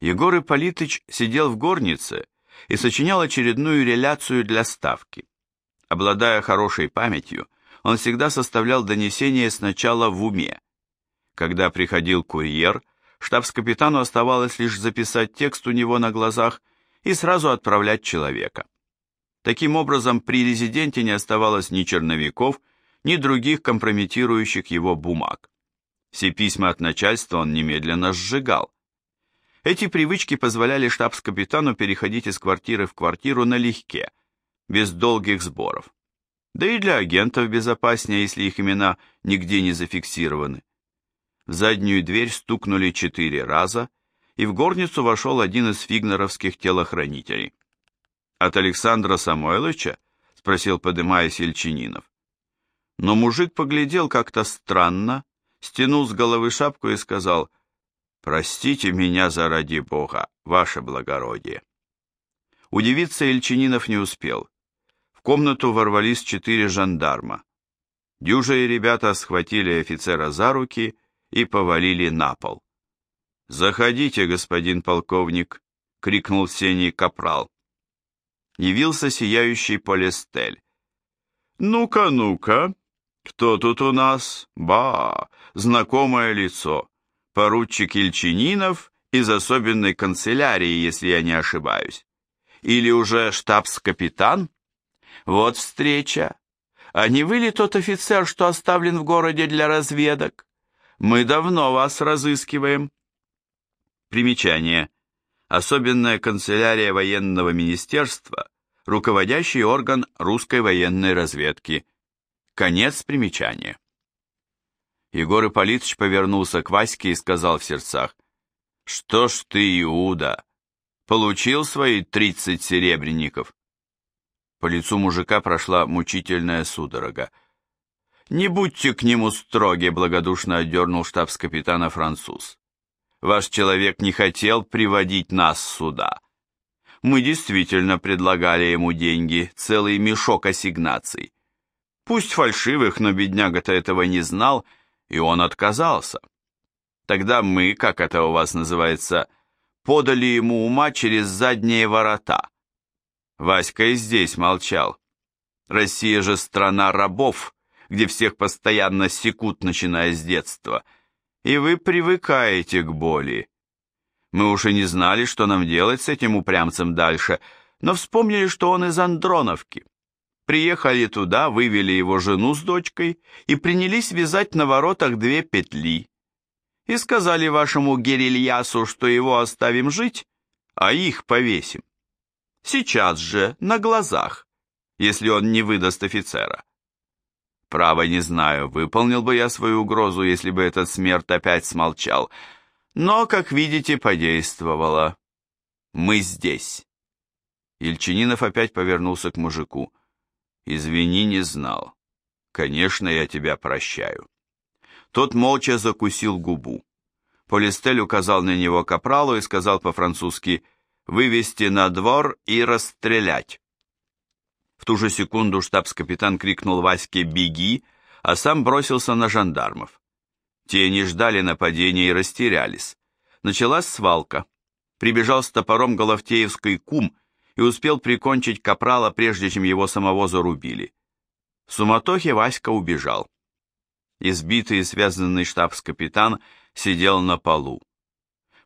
Егор Ипполитыч сидел в горнице и сочинял очередную реляцию для ставки. Обладая хорошей памятью, он всегда составлял донесение сначала в уме. Когда приходил курьер, штабс-капитану оставалось лишь записать текст у него на глазах и сразу отправлять человека. Таким образом, при резиденте не оставалось ни черновиков, ни других компрометирующих его бумаг. Все письма от начальства он немедленно сжигал. Эти привычки позволяли штабс-капитану переходить из квартиры в квартиру налегке, без долгих сборов. Да и для агентов безопаснее, если их имена нигде не зафиксированы. В заднюю дверь стукнули четыре раза, и в горницу вошел один из фигнеровских телохранителей. «От Александра Самойловича?» — спросил, подымаясь Ельчининов. Но мужик поглядел как-то странно, стянул с головы шапку и сказал, «Простите меня заради Бога, ваше благородие». Удивиться Ельчининов не успел. В комнату ворвались четыре жандарма. Дюжие ребята схватили офицера за руки и повалили на пол. «Заходите, господин полковник!» — крикнул Сений капрал. Явился сияющий Полестель. «Ну-ка, ну-ка, кто тут у нас? Ба, знакомое лицо. Поручик Ильчининов из особенной канцелярии, если я не ошибаюсь. Или уже штабс-капитан?» Вот встреча. А не вы ли тот офицер, что оставлен в городе для разведок? Мы давно вас разыскиваем. Примечание. Особенная канцелярия военного министерства, руководящий орган русской военной разведки. Конец примечания. Егор Ипполитович повернулся к Ваське и сказал в сердцах, «Что ж ты, Иуда, получил свои тридцать серебряников?» По лицу мужика прошла мучительная судорога. «Не будьте к нему строги», — благодушно отдернул штабс-капитана француз. «Ваш человек не хотел приводить нас сюда. Мы действительно предлагали ему деньги, целый мешок ассигнаций. Пусть фальшивых, но бедняга-то этого не знал, и он отказался. Тогда мы, как это у вас называется, подали ему ума через задние ворота». Васька и здесь молчал. Россия же страна рабов, где всех постоянно секут, начиная с детства. И вы привыкаете к боли. Мы уже не знали, что нам делать с этим упрямцем дальше, но вспомнили, что он из Андроновки. Приехали туда, вывели его жену с дочкой и принялись вязать на воротах две петли. И сказали вашему Герильясу, что его оставим жить, а их повесим. Сейчас же, на глазах, если он не выдаст офицера. Право не знаю, выполнил бы я свою угрозу, если бы этот смерть опять смолчал. Но, как видите, подействовало. Мы здесь. Ильчининов опять повернулся к мужику. Извини, не знал. Конечно, я тебя прощаю. Тот молча закусил губу. Полистель указал на него капралу и сказал по-французски вывести на двор и расстрелять. В ту же секунду штабс-капитан крикнул Ваське «Беги!», а сам бросился на жандармов. Те не ждали нападения и растерялись. Началась свалка. Прибежал с топором Головтеевский кум и успел прикончить капрала, прежде чем его самого зарубили. В суматохе Васька убежал. Избитый и связанный штабс-капитан сидел на полу.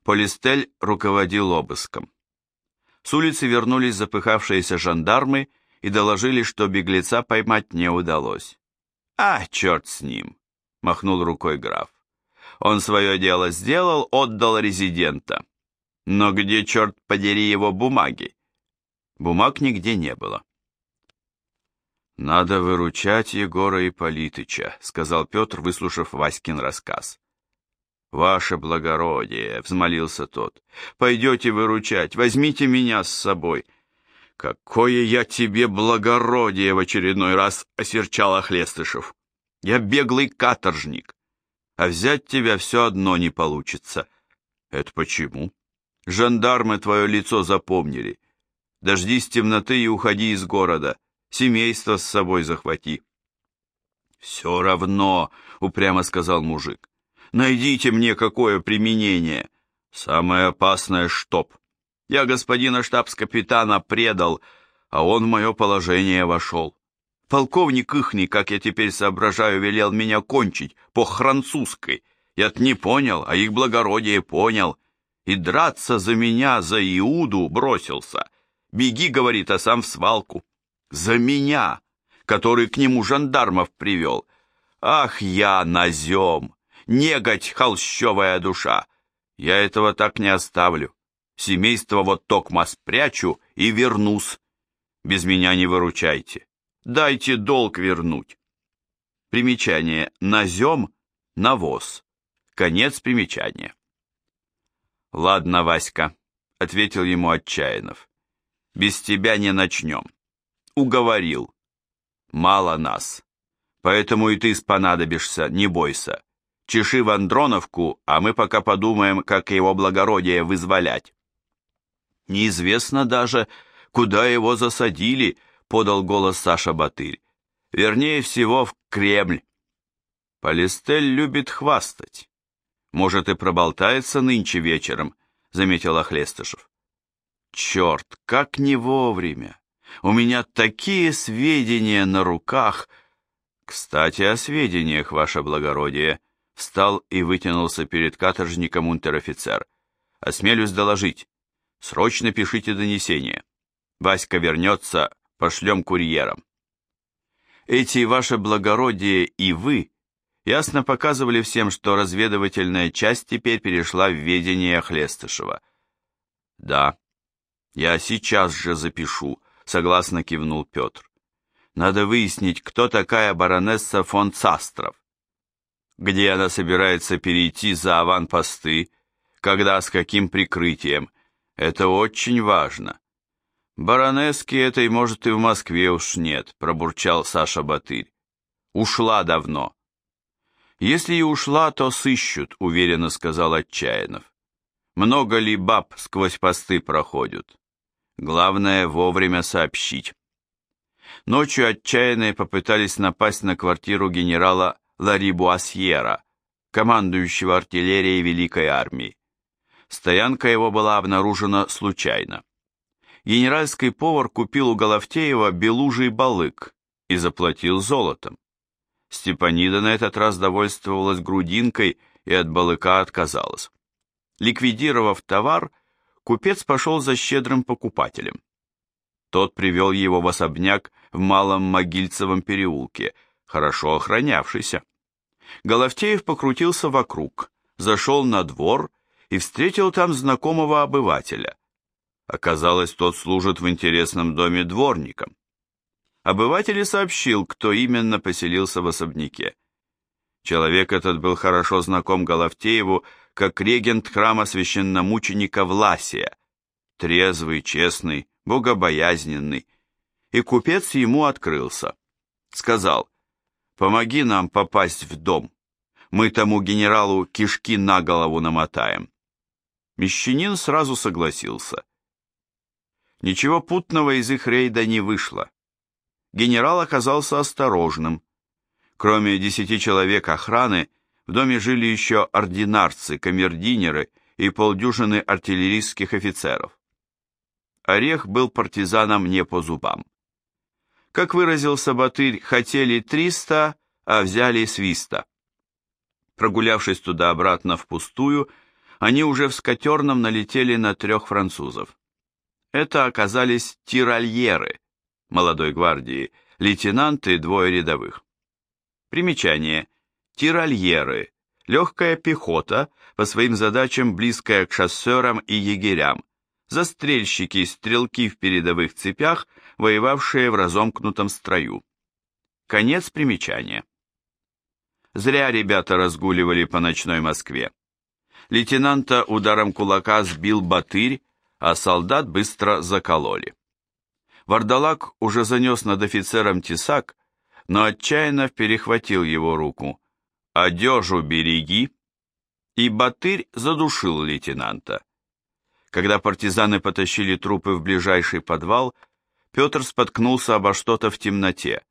Полистель руководил обыском. С улицы вернулись запыхавшиеся жандармы и доложили, что беглеца поймать не удалось. «А, черт с ним!» — махнул рукой граф. «Он свое дело сделал, отдал резидента. Но где, черт подери, его бумаги?» Бумаг нигде не было. «Надо выручать Егора Ипполитыча», — сказал Петр, выслушав Васькин рассказ. «Ваше благородие!» — взмолился тот. «Пойдете выручать, возьмите меня с собой!» «Какое я тебе благородие!» — в очередной раз осерчал Охлестышев. «Я беглый каторжник, а взять тебя все одно не получится». «Это почему?» «Жандармы твое лицо запомнили. Дождись темноты и уходи из города. Семейство с собой захвати». «Все равно», — упрямо сказал мужик. Найдите мне какое применение. Самое опасное штоп. Я господина штабс-капитана предал, а он в мое положение вошел. Полковник ихний, как я теперь соображаю, велел меня кончить по-французской. Я-то не понял, а их благородие понял. И драться за меня, за Иуду, бросился. Беги, говорит, а сам в свалку. За меня, который к нему жандармов привел. Ах, я назем, негодь холщовая душа. Я этого так не оставлю. Семейство вот токма спрячу и вернусь. Без меня не выручайте. Дайте долг вернуть. Примечание. Назем, навоз. Конец примечания. Ладно, Васька, ответил ему Отчаянов. Без тебя не начнем. Уговорил. Мало нас. Поэтому и ты спонадобишься, не бойся. Чеши в Андроновку, а мы пока подумаем, как его благородие вызволять. Неизвестно даже, куда его засадили, подал голос Саша Батырь. Вернее всего, в Кремль. Полистель любит хвастать. Может, и проболтается нынче вечером, заметил Охлестышев. Черт, как не вовремя! У меня такие сведения на руках. Кстати, о сведениях, ваше благородие, встал и вытянулся перед каторжником унтер-офицер. Осмелюсь доложить. Срочно пишите донесение. Васька вернется, пошлем курьером. Эти ваше благородие и вы ясно показывали всем, что разведывательная часть теперь перешла в ведение Хлестышева. Да, я сейчас же запишу, согласно кивнул Петр. Надо выяснить, кто такая баронесса фон Цастров. Где она собирается перейти за аванпосты, когда, с каким прикрытием. Это очень важно. Баронески этой, может, и в Москве уж нет, пробурчал Саша Батырь. Ушла давно. Если и ушла, то сыщут, уверенно сказал Отчаянов. Много ли баб сквозь посты проходят? Главное вовремя сообщить. Ночью отчаянные попытались напасть на квартиру генерала Ларибуасьера, командующего артиллерией Великой Армии. Стоянка его была обнаружена случайно. Генеральский повар купил у Головтеева белужий балык и заплатил золотом. Степанида на этот раз довольствовалась грудинкой и от балыка отказалась. Ликвидировав товар, купец пошел за щедрым покупателем. Тот привел его в особняк в Малом Могильцевом переулке, хорошо охранявшийся. Головтеев покрутился вокруг, зашел на двор и встретил там знакомого обывателя. Оказалось, тот служит в интересном доме дворником. Обыватель и сообщил, кто именно поселился в особняке. Человек этот был хорошо знаком Головтееву как регент храма священномученика Власия, трезвый, честный, богобоязненный, и купец ему открылся. Сказал, «Помоги нам попасть в дом, мы тому генералу кишки на голову намотаем». Мещанин сразу согласился. Ничего путного из их рейда не вышло. Генерал оказался осторожным. Кроме десяти человек охраны, в доме жили еще ординарцы, камердинеры и полдюжины артиллерийских офицеров. Орех был партизаном не по зубам. Как выразился Батырь, хотели триста, а взяли свиста. Прогулявшись туда-обратно впустую, они уже в скатерном налетели на трех французов. Это оказались тирольеры молодой гвардии, лейтенанты двое рядовых. Примечание. Тирольеры. Легкая пехота, по своим задачам близкая к шоссерам и егерям. Застрельщики и стрелки в передовых цепях, воевавшие в разомкнутом строю. Конец примечания. Зря ребята разгуливали по ночной Москве. Лейтенанта ударом кулака сбил Батырь, а солдат быстро закололи. Вардалак уже занес над офицером тесак, но отчаянно перехватил его руку. «Одежу береги!» И Батырь задушил лейтенанта. Когда партизаны потащили трупы в ближайший подвал, Петр споткнулся обо что-то в темноте.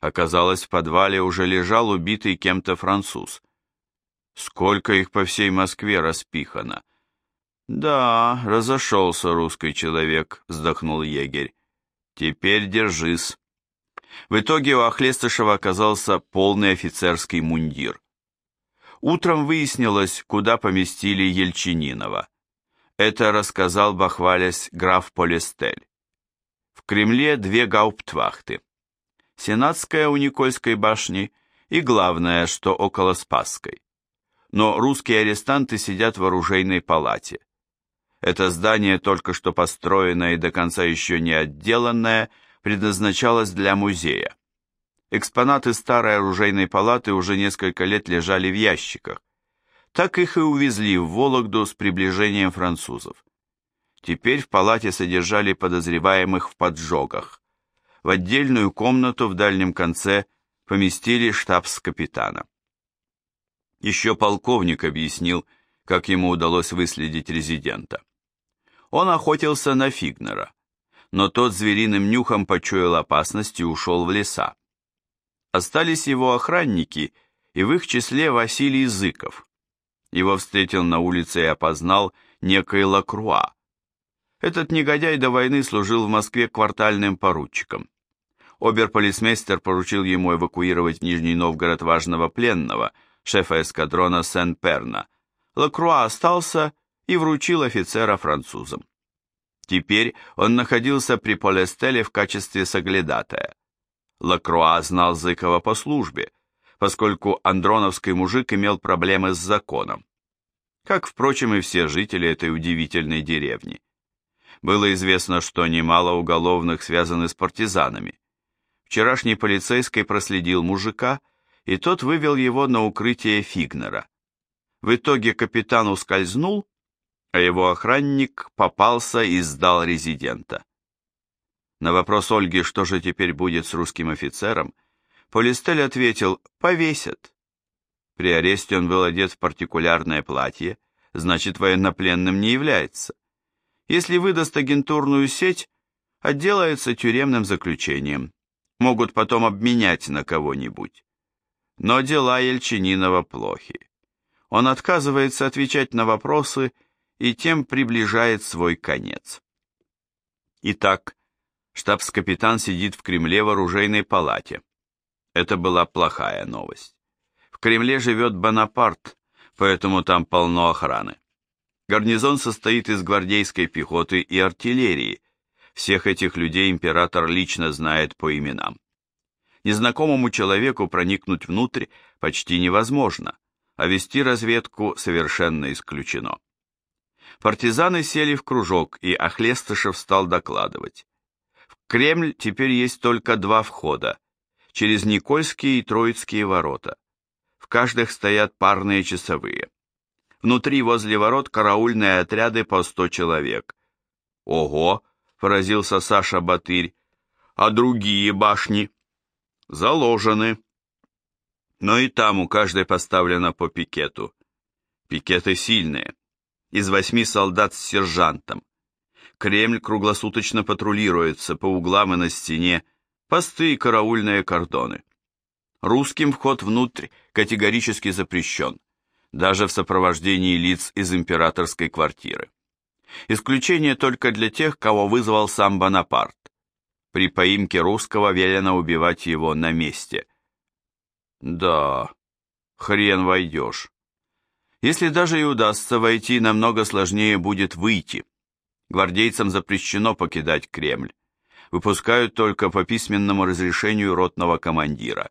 Оказалось, в подвале уже лежал убитый кем-то француз. Сколько их по всей Москве распихано! Да, разошелся русский человек, вздохнул егерь. Теперь держись. В итоге у Охлестышева оказался полный офицерский мундир. Утром выяснилось, куда поместили Ельчининова. Это рассказал, бахвалясь, граф Полистель. В Кремле две гауптвахты. Сенатская у Никольской башни и главное, что около Спасской. Но русские арестанты сидят в оружейной палате. Это здание, только что построенное и до конца еще не отделанное, предназначалось для музея. Экспонаты старой оружейной палаты уже несколько лет лежали в ящиках. Так их и увезли в Вологду с приближением французов. Теперь в палате содержали подозреваемых в поджогах. В отдельную комнату в дальнем конце поместили штабс-капитана. Еще полковник объяснил, как ему удалось выследить резидента. Он охотился на Фигнера, но тот звериным нюхом почуял опасность и ушел в леса. Остались его охранники, и в их числе Василий Зыков. Его встретил на улице и опознал некий Лакруа. Этот негодяй до войны служил в Москве квартальным поручиком. Оберполисмейстер поручил ему эвакуировать в Нижний Новгород важного пленного, шефа эскадрона Сен-Перна. Лакруа остался и вручил офицера французам. Теперь он находился при Полестеле в качестве соглядатая. Лакруа знал Зыкова по службе, поскольку андроновский мужик имел проблемы с законом. Как, впрочем, и все жители этой удивительной деревни. Было известно, что немало уголовных связаны с партизанами. Вчерашний полицейский проследил мужика, и тот вывел его на укрытие Фигнера. В итоге капитан ускользнул, а его охранник попался и сдал резидента. На вопрос Ольги, что же теперь будет с русским офицером, Полистель ответил «повесят». При аресте он был одет в партикулярное платье, значит военнопленным не является. Если выдаст агентурную сеть, отделается тюремным заключением. Могут потом обменять на кого-нибудь. Но дела Ельчининова плохи. Он отказывается отвечать на вопросы и тем приближает свой конец. Итак, штабс-капитан сидит в Кремле в оружейной палате. Это была плохая новость. В Кремле живет Бонапарт, поэтому там полно охраны. Гарнизон состоит из гвардейской пехоты и артиллерии. Всех этих людей император лично знает по именам. Незнакомому человеку проникнуть внутрь почти невозможно, а вести разведку совершенно исключено. Партизаны сели в кружок, и Охлестышев стал докладывать. В Кремль теперь есть только два входа, через Никольские и Троицкие ворота. В каждых стоят парные часовые. Внутри возле ворот караульные отряды по сто человек. Ого, поразился Саша Батырь, а другие башни? Заложены. Но и там у каждой поставлено по пикету. Пикеты сильные. Из восьми солдат с сержантом. Кремль круглосуточно патрулируется по углам и на стене, посты и караульные кордоны. Русским вход внутрь категорически запрещен, даже в сопровождении лиц из императорской квартиры. Исключение только для тех, кого вызвал сам Бонапарт. При поимке русского велено убивать его на месте. Да, хрен войдешь. Если даже и удастся войти, намного сложнее будет выйти. Гвардейцам запрещено покидать Кремль выпускают только по письменному разрешению ротного командира.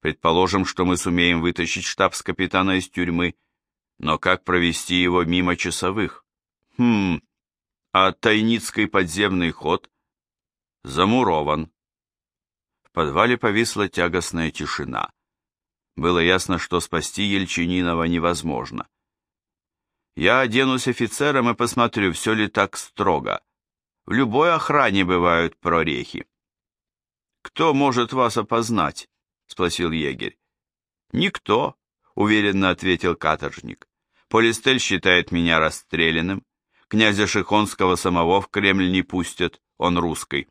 Предположим, что мы сумеем вытащить штабс-капитана из тюрьмы, но как провести его мимо часовых? Хм, а Тайницкий подземный ход? Замурован. В подвале повисла тягостная тишина. Было ясно, что спасти Ельчининова невозможно. Я оденусь офицером и посмотрю, все ли так строго. В любой охране бывают прорехи. «Кто может вас опознать?» — спросил егерь. «Никто», — уверенно ответил каторжник. «Полистель считает меня расстрелянным. Князя Шихонского самого в Кремль не пустят, он русский».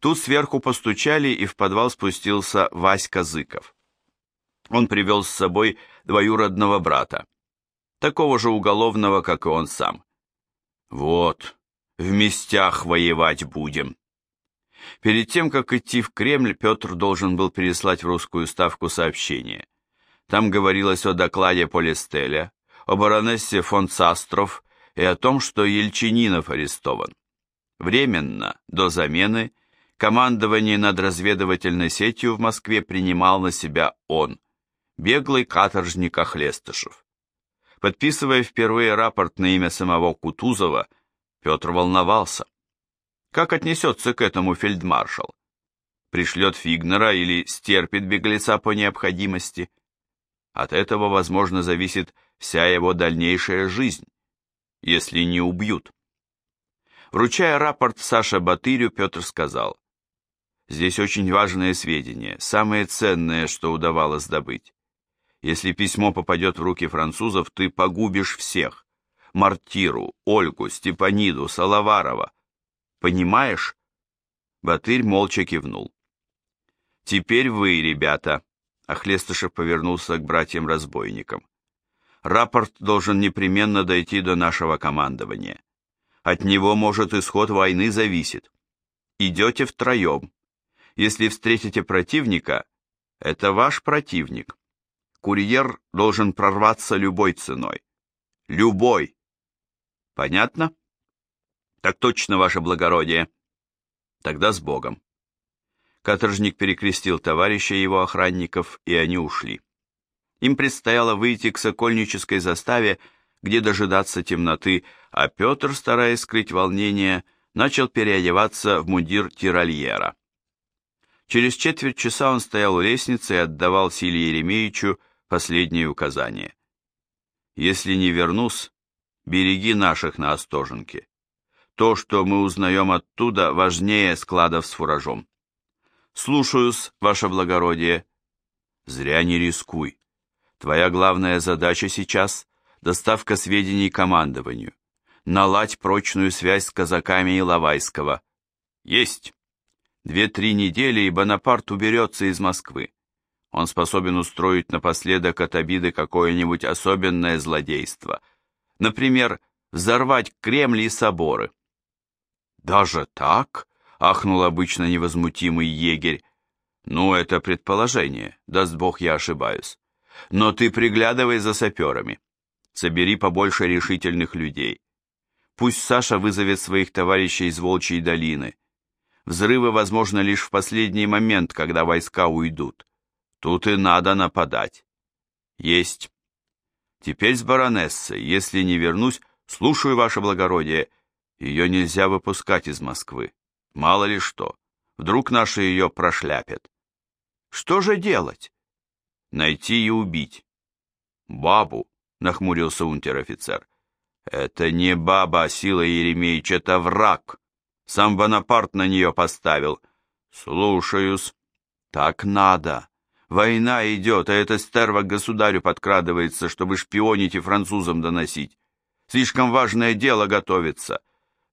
Тут сверху постучали, и в подвал спустился Васька Зыков. Он привел с собой двоюродного брата. такого же уголовного, как и он сам. Вот, в местях воевать будем. Перед тем, как идти в Кремль, Петр должен был переслать в русскую ставку сообщение. Там говорилось о докладе Полистеля, о баронессе фон Цастров и о том, что Ельчининов арестован. Временно, до замены, командование над разведывательной сетью в Москве принимал на себя он, беглый каторжник Охлестышев. Подписывая впервые рапорт на имя самого Кутузова, Петр волновался. Как отнесется к этому фельдмаршал? Пришлет Фигнера или стерпит беглеца по необходимости? От этого, возможно, зависит вся его дальнейшая жизнь, если не убьют. Вручая рапорт Саше Батырю, Петр сказал, «Здесь очень важные сведения, самые ценные, что удавалось добыть. Если письмо попадет в руки французов, ты погубишь всех. Мартиру, Ольгу, Степаниду, Салаварова. Понимаешь?» Батырь молча кивнул. «Теперь вы, ребята», — Охлестышев повернулся к братьям-разбойникам. «Рапорт должен непременно дойти до нашего командования. От него, может, исход войны зависит. Идете втроем. Если встретите противника, это ваш противник. Курьер должен прорваться любой ценой. Любой. Понятно? Так точно, ваше благородие. Тогда с Богом. Каторжник перекрестил товарища его охранников, и они ушли. Им предстояло выйти к сокольнической заставе, где дожидаться темноты, а Петр, стараясь скрыть волнение, начал переодеваться в мундир тирольера. Через четверть часа он стоял у лестницы и отдавал Силе Еремеевичу последние указания. «Если не вернусь, береги наших на Остоженке. То, что мы узнаем оттуда, важнее складов с фуражом. Слушаюсь, ваше благородие. Зря не рискуй. Твоя главная задача сейчас – доставка сведений командованию. Наладь прочную связь с казаками Иловайского. Есть. Две-три недели, и Бонапарт уберется из Москвы. Он способен устроить напоследок от обиды какое-нибудь особенное злодейство. Например, взорвать Кремль и соборы. «Даже так?» — ахнул обычно невозмутимый егерь. «Ну, это предположение, даст бог я ошибаюсь. Но ты приглядывай за саперами. Собери побольше решительных людей. Пусть Саша вызовет своих товарищей из Волчьей долины. Взрывы возможно лишь в последний момент, когда войска уйдут. Тут и надо нападать. Есть. Теперь с баронессой, если не вернусь, слушаю, ваше благородие. Ее нельзя выпускать из Москвы. Мало ли что. Вдруг наши ее прошляпят. Что же делать? Найти и убить. Бабу, нахмурился унтер-офицер. Это не баба, а Сила Еремеевич, это враг. Сам Бонапарт на нее поставил. Слушаюсь. Так надо. Война идет, а эта стерва к государю подкрадывается, чтобы шпионить и французам доносить. Слишком важное дело готовится.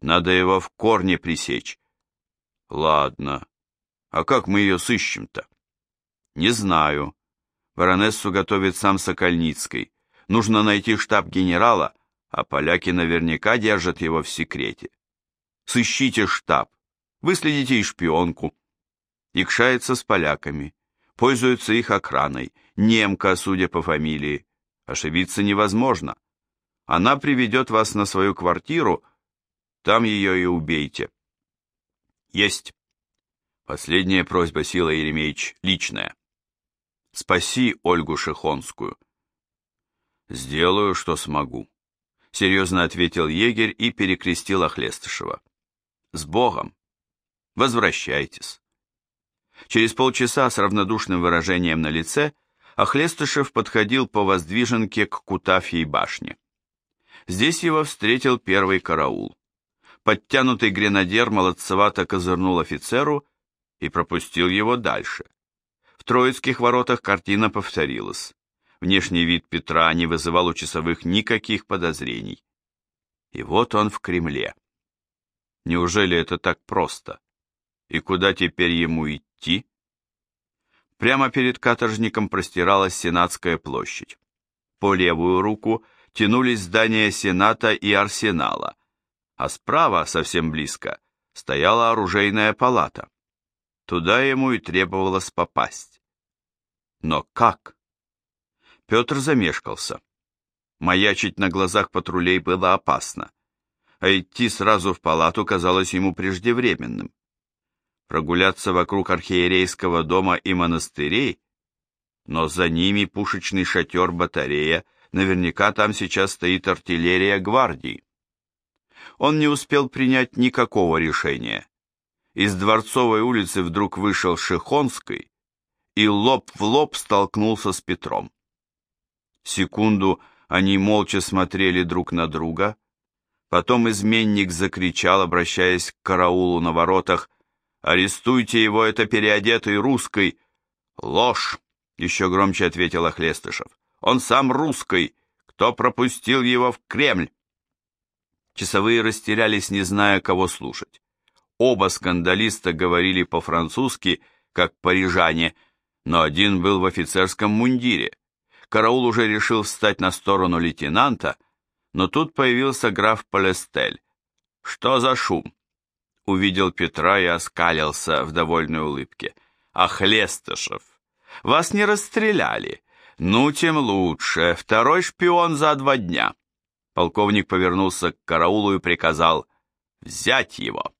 Надо его в корне пресечь. Ладно. А как мы ее сыщем-то? Не знаю. Баронессу готовит сам Сокольницкий. Нужно найти штаб генерала, а поляки наверняка держат его в секрете. Сыщите штаб, выследите и шпионку. Икшается с поляками пользуются их охраной, немка, судя по фамилии. Ошибиться невозможно. Она приведет вас на свою квартиру, там ее и убейте. Есть. Последняя просьба, Сила Еремеевич, личная. Спаси Ольгу Шихонскую. Сделаю, что смогу. Серьезно ответил егерь и перекрестил Охлестышева. С Богом! Возвращайтесь. Через полчаса с равнодушным выражением на лице Охлестышев подходил по воздвиженке к Кутафьей башне. Здесь его встретил первый караул. Подтянутый гренадер молодцевато козырнул офицеру и пропустил его дальше. В Троицких воротах картина повторилась. Внешний вид Петра не вызывал у часовых никаких подозрений. И вот он в Кремле. Неужели это так просто? И куда теперь ему идти? Прямо перед каторжником простиралась Сенатская площадь. По левую руку тянулись здания Сената и Арсенала, а справа, совсем близко, стояла оружейная палата. Туда ему и требовалось попасть. Но как? Петр замешкался. Маячить на глазах патрулей было опасно, а идти сразу в палату казалось ему преждевременным. Прогуляться вокруг архиерейского дома и монастырей, но за ними пушечный шатер-батарея, наверняка там сейчас стоит артиллерия гвардии. Он не успел принять никакого решения. Из Дворцовой улицы вдруг вышел Шихонский и лоб в лоб столкнулся с Петром. Секунду они молча смотрели друг на друга. Потом изменник закричал, обращаясь к караулу на воротах, «Арестуйте его, это переодетый русский!» «Ложь!» — еще громче ответил Охлестышев. «Он сам русский! Кто пропустил его в Кремль?» Часовые растерялись, не зная, кого слушать. Оба скандалиста говорили по-французски, как парижане, но один был в офицерском мундире. Караул уже решил встать на сторону лейтенанта, но тут появился граф Полестель. «Что за шум?» Увидел Петра и оскалился в довольной улыбке. «Ах, Лестышев, вас не расстреляли. Ну, тем лучше. Второй шпион за два дня». Полковник повернулся к караулу и приказал «Взять его».